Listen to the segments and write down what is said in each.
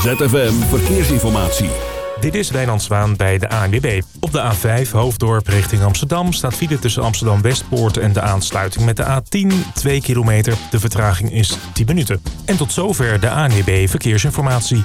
ZFM Verkeersinformatie. Dit is Wijnand Zwaan bij de ANWB. Op de A5 Hoofddorp richting Amsterdam staat file tussen Amsterdam-Westpoort en de aansluiting met de A10 2 kilometer. De vertraging is 10 minuten. En tot zover de ANWB Verkeersinformatie.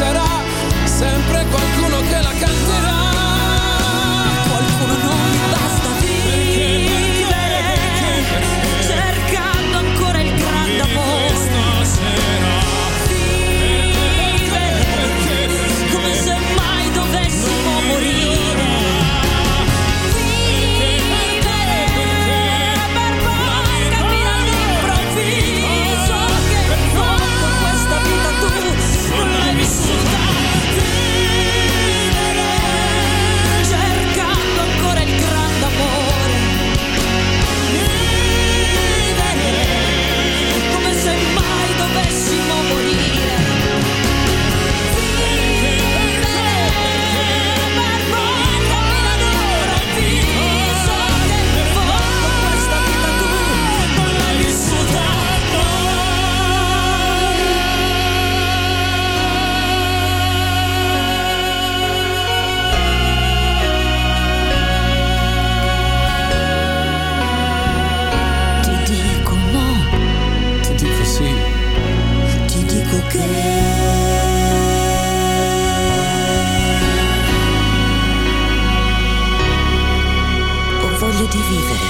sarà, sempre qualcuno che la canterà. Di vivere.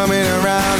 coming around.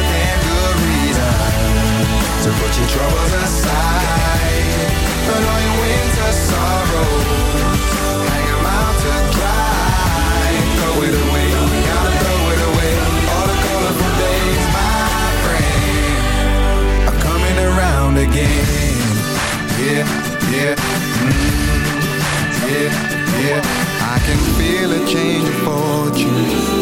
good reason to put your troubles aside. Put all your winter sorrows, out to dry. Throw it away, gotta throw it away. All the days, my friend, are coming around again. Yeah, yeah, yeah, yeah. I can feel a change of fortune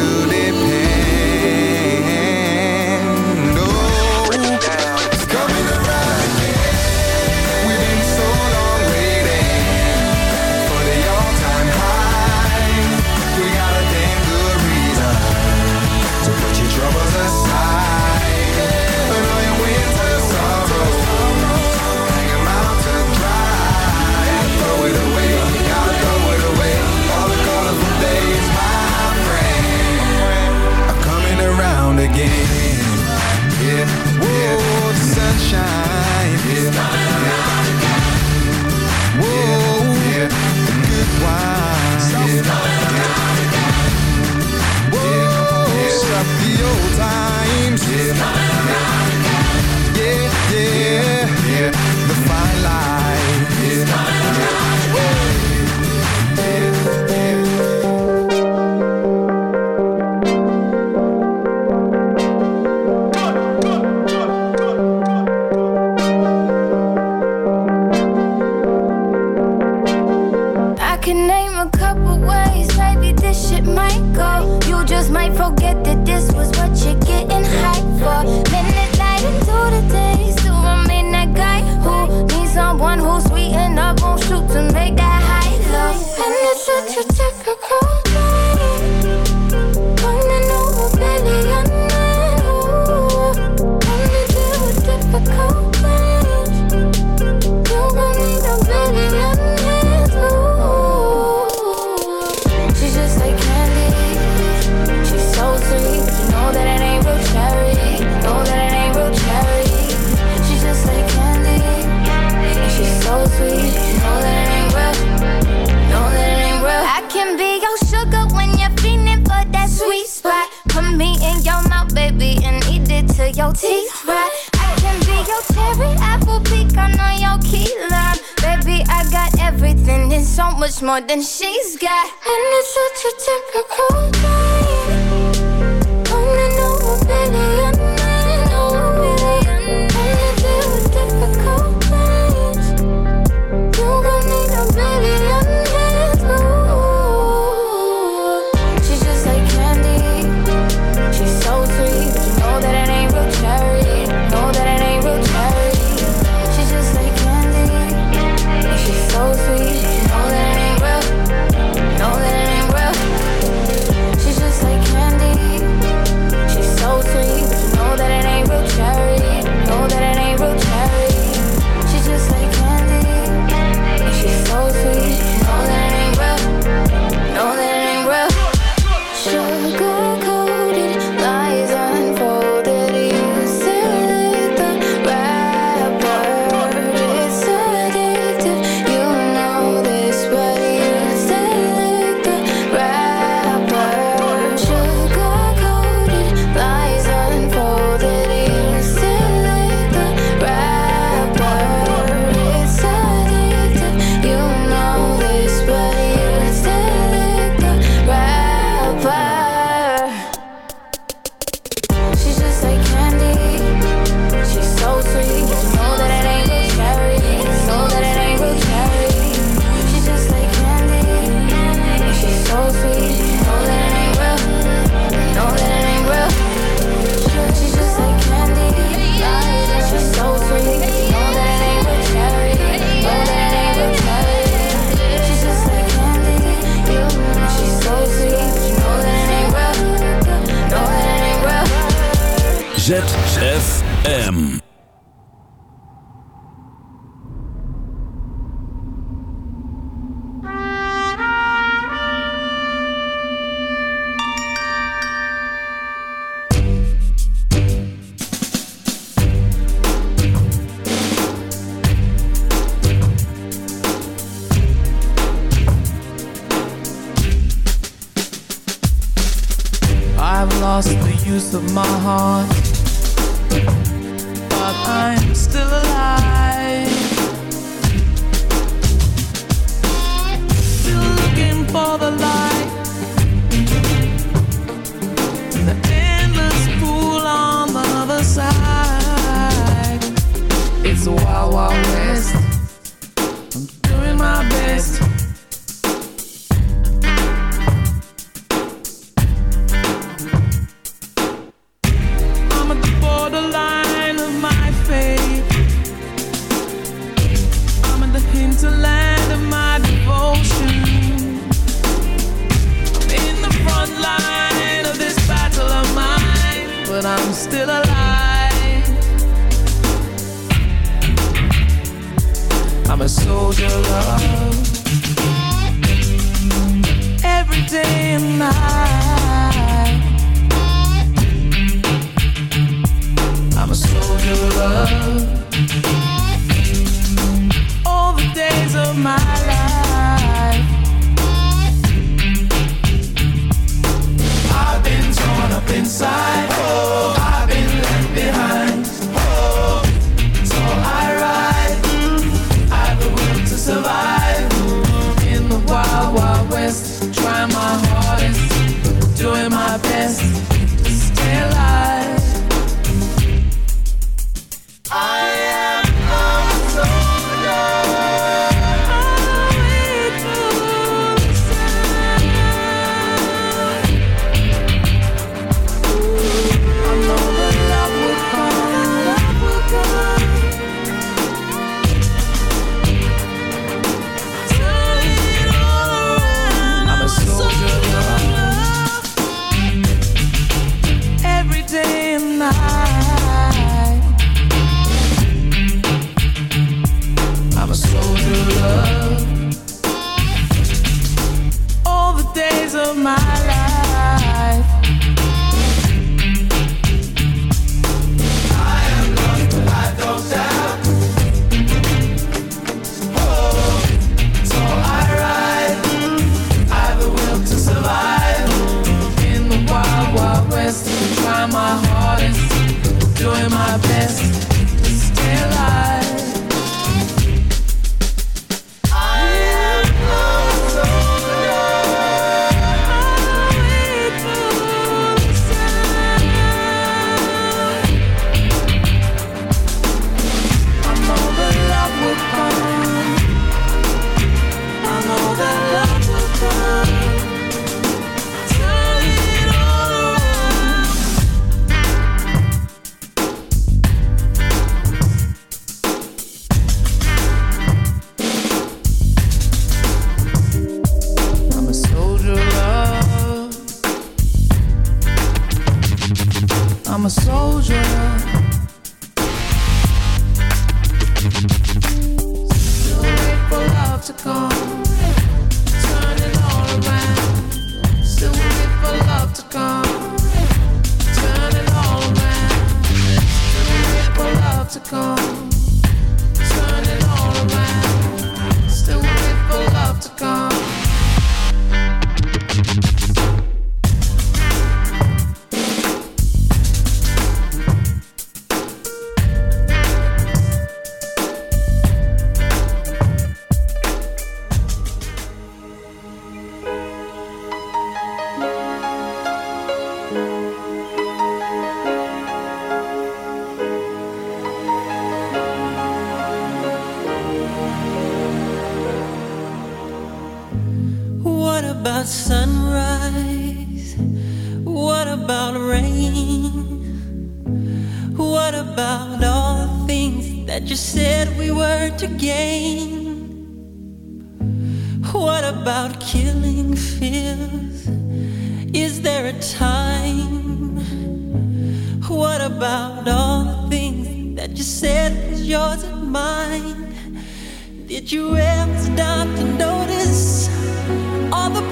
so much more than she's got. And it's such a typical night. Coming over, baby.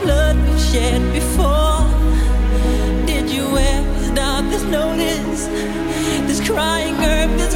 Blood we've shed before? Did you ever stop to notice this crying earth, this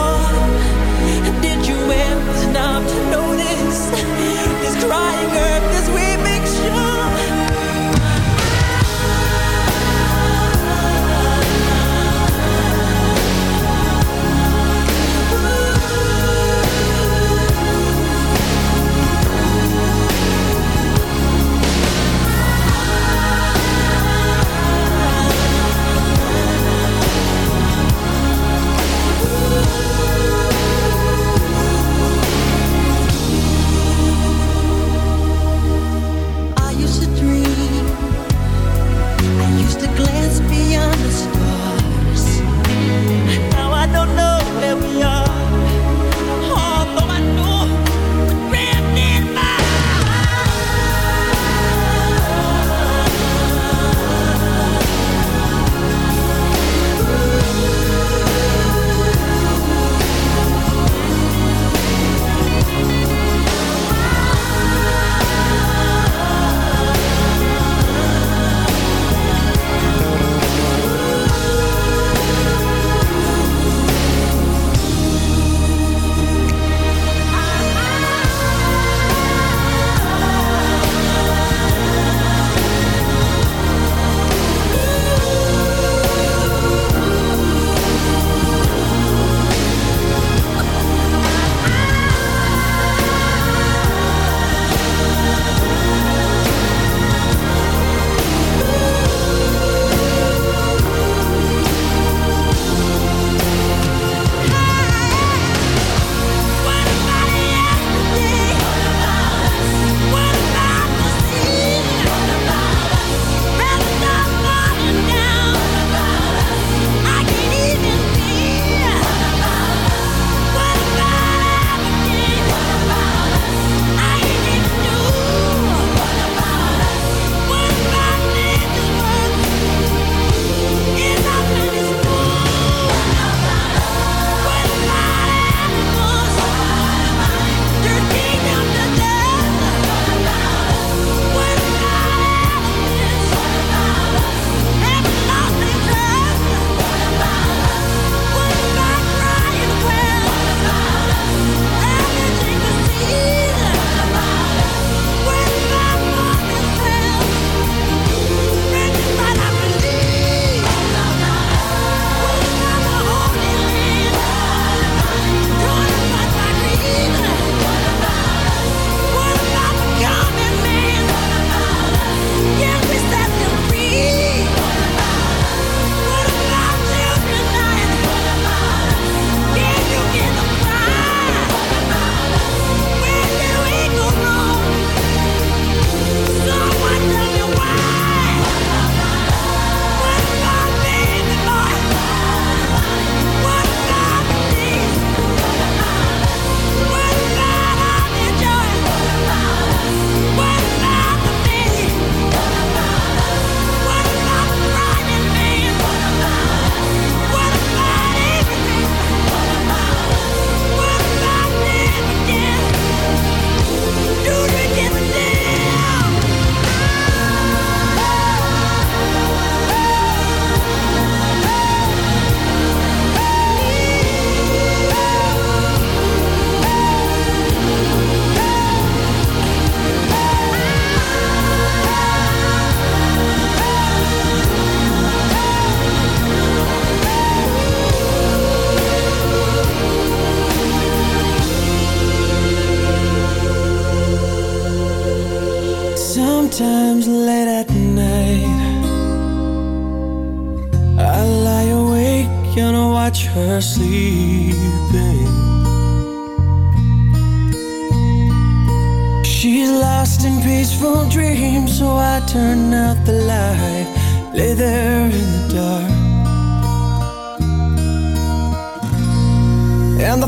Ever stop to notice this crying earth, this weeping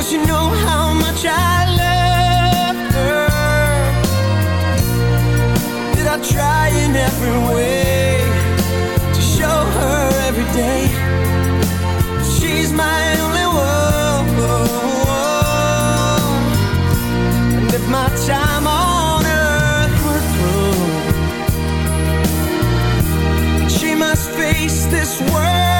will she know how much I love her? Did I try in every way to show her every day she's my only one? And if my time on earth were through, she must face this world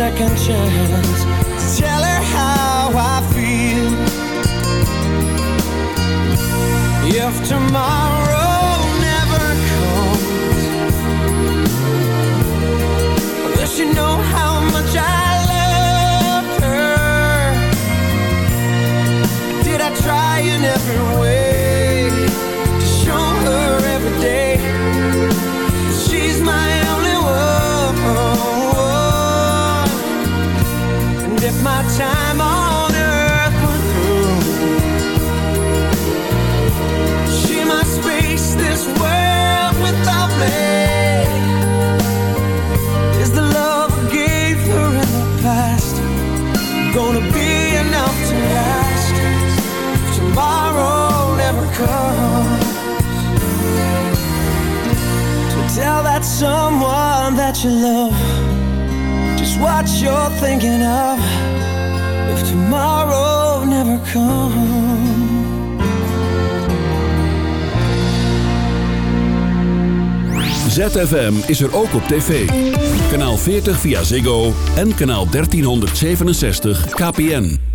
second chance. Tell her how I feel. If tomorrow will she someone that you love just what you're thinking of. If tomorrow never comes. ZFM is er ook op tv. Kanaal 40 via Ziggo en kanaal 1367 KPN.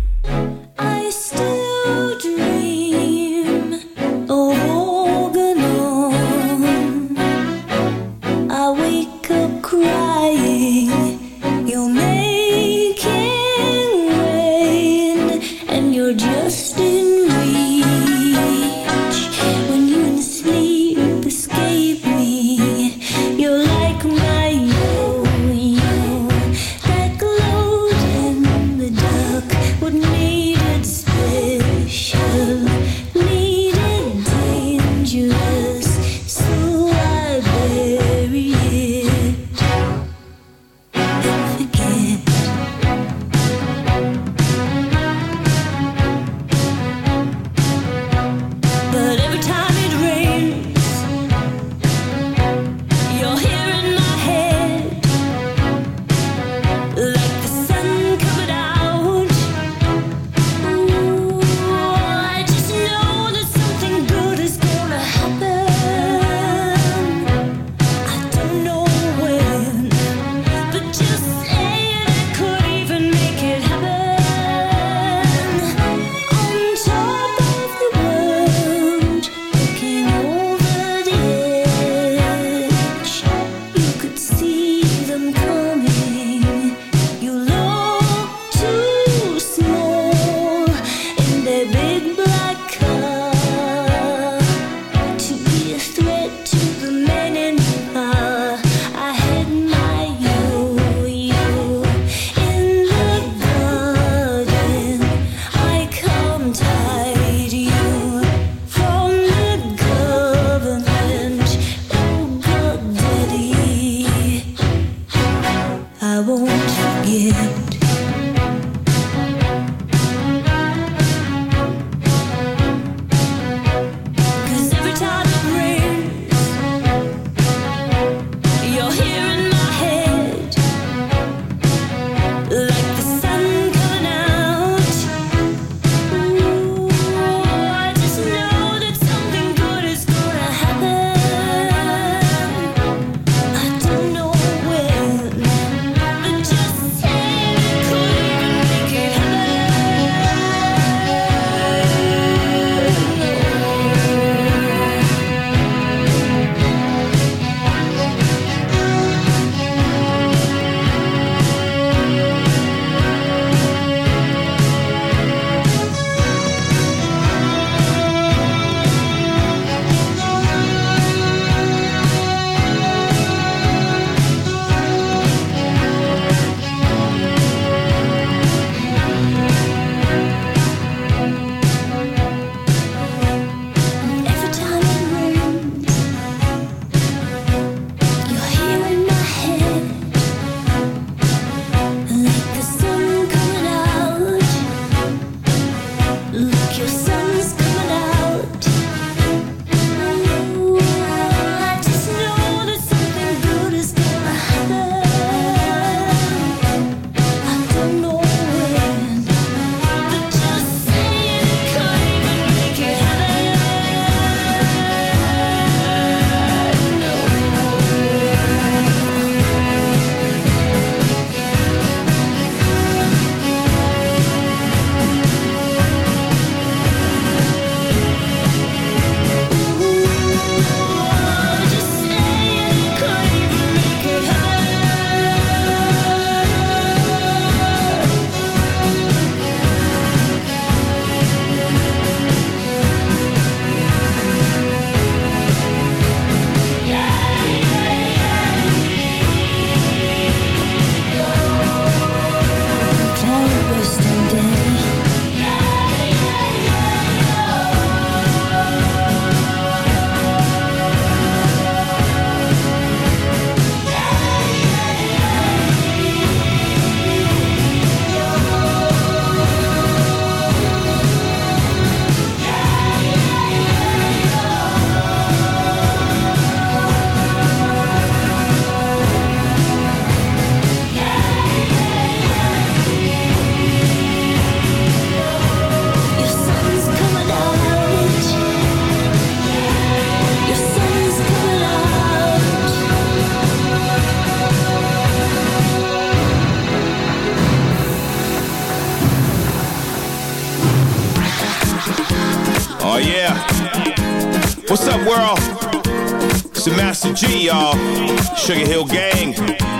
Sugarhill Gang,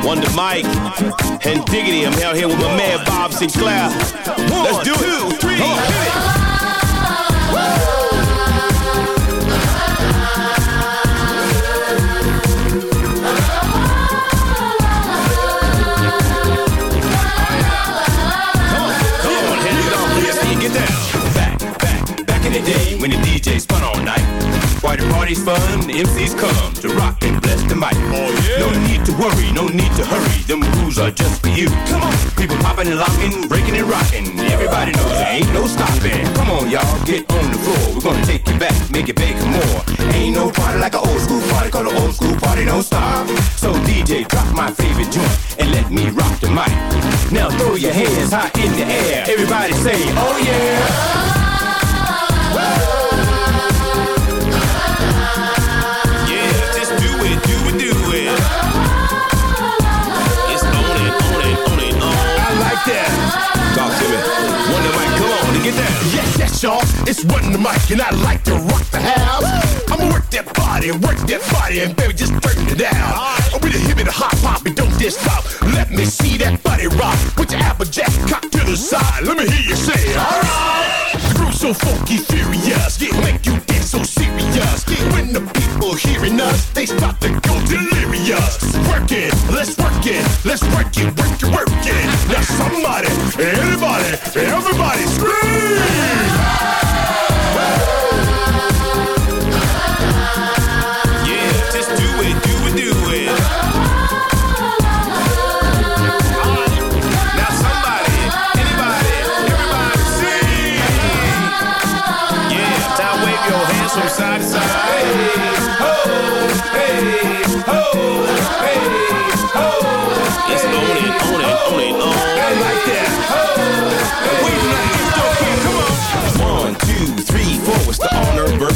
Wonder Mike, and Diggity. I'm out here with my man Bob Sinclar. Let's do it. Hit it. Why the party's fun, the MCs come to rock and bless the mic. Oh yeah. No need to worry, no need to hurry. Them rules are just for you. Come on, people popping and locking, breaking and rocking. Everybody knows there ain't no stopping. Come on, y'all, get on the floor. We're gonna take you back, make it big more. Ain't no party like an old school party, call an old school party, don't stop. So DJ, drop my favorite joint and let me rock the mic. Now throw your hands high in the air. Everybody say, oh yeah. Yeah, y'all. It's Wonder Mike, and I like to rock the house. I'ma work that body, work that body, and baby, just turn it down. I'm with the hip and the hop hop, and don't just stop. Let me see that body rock. Put your applejack cock to the side. Let me hear you say, alright. The groove's so funky, furious, It make you dance so serious. When the people hearing us, they start to go delirious. Work it, let's work it, let's work it, work it, work it. Now somebody, anybody, everybody scream!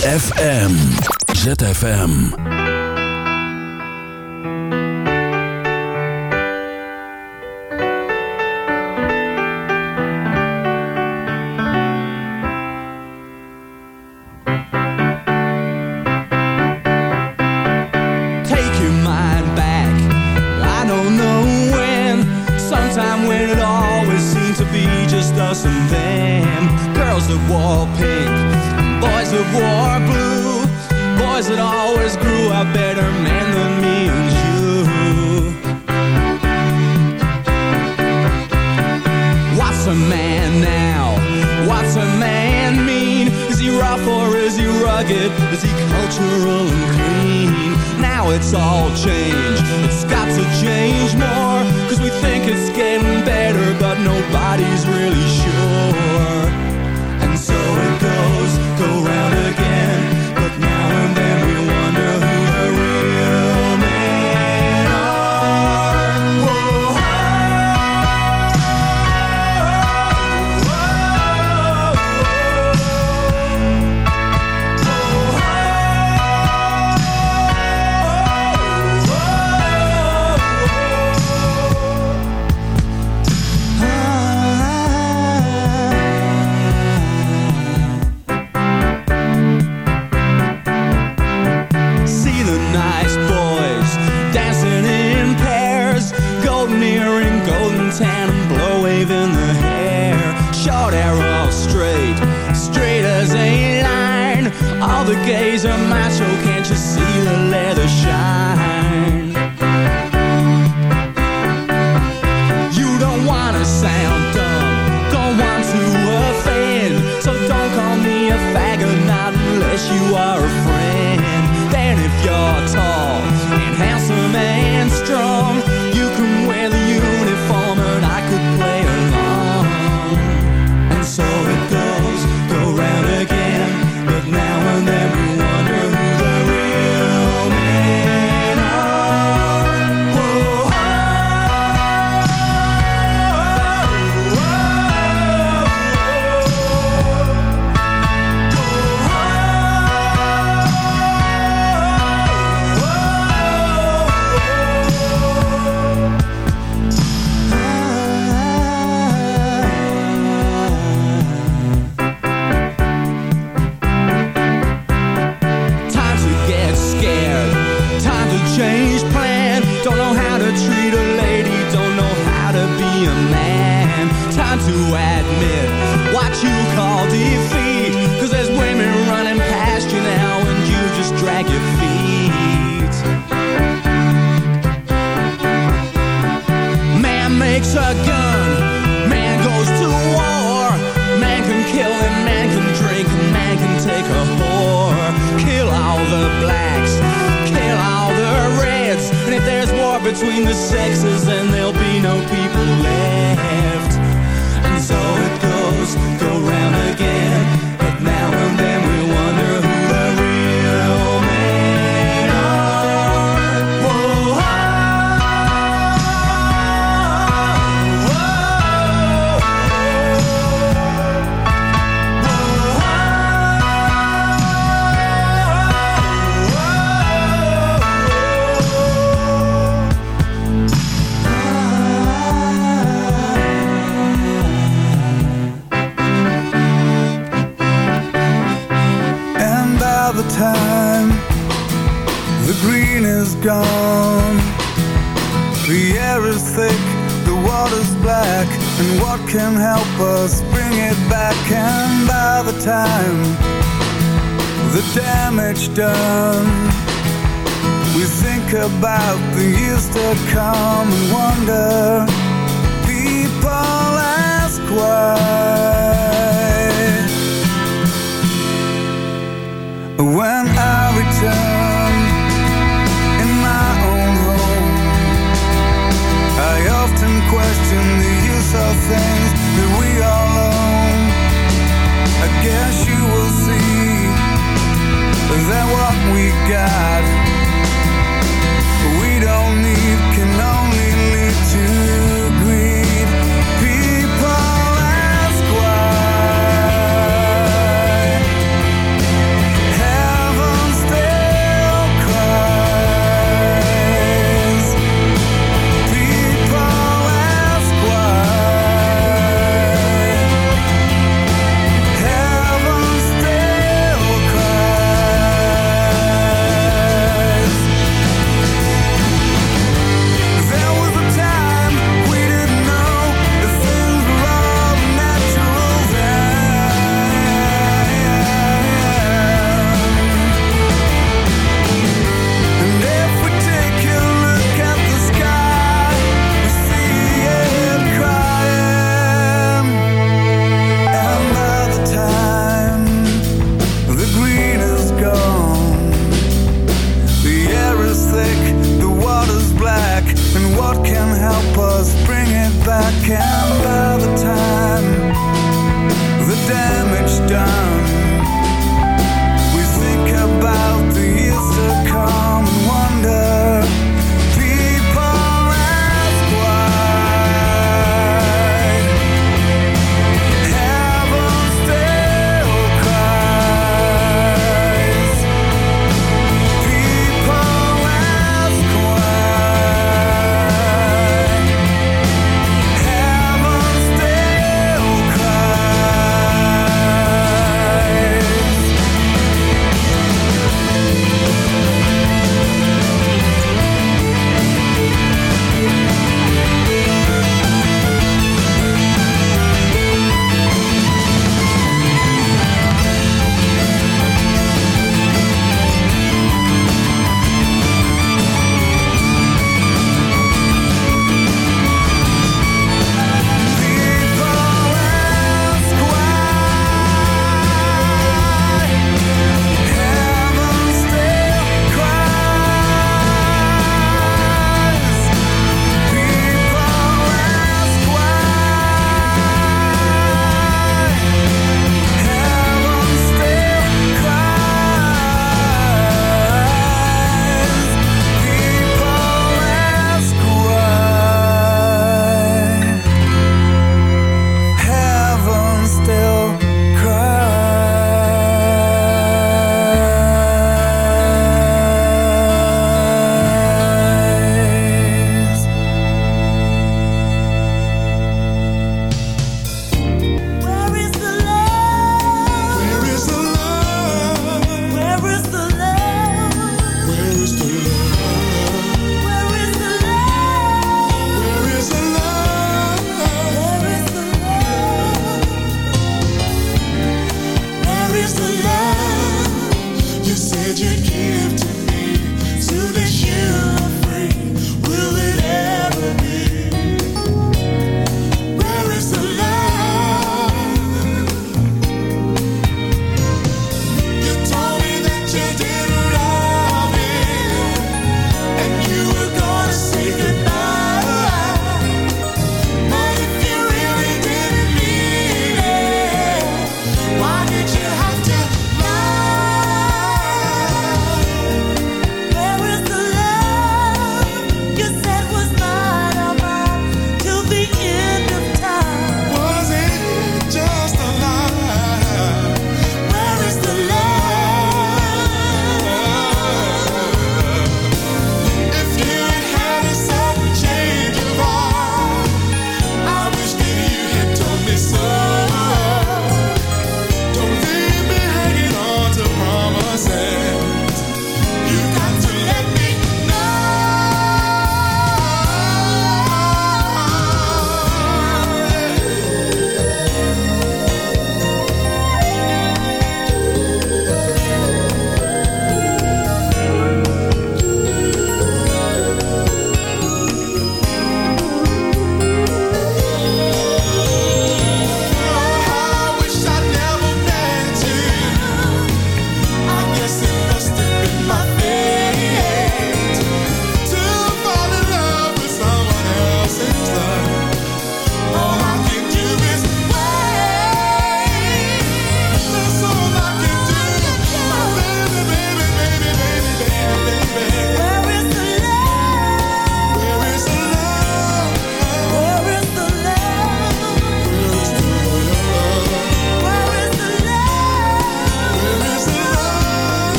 ZFM. ZFM. the gaze of my soul, can't you see the leather shine? between the sexes and they'll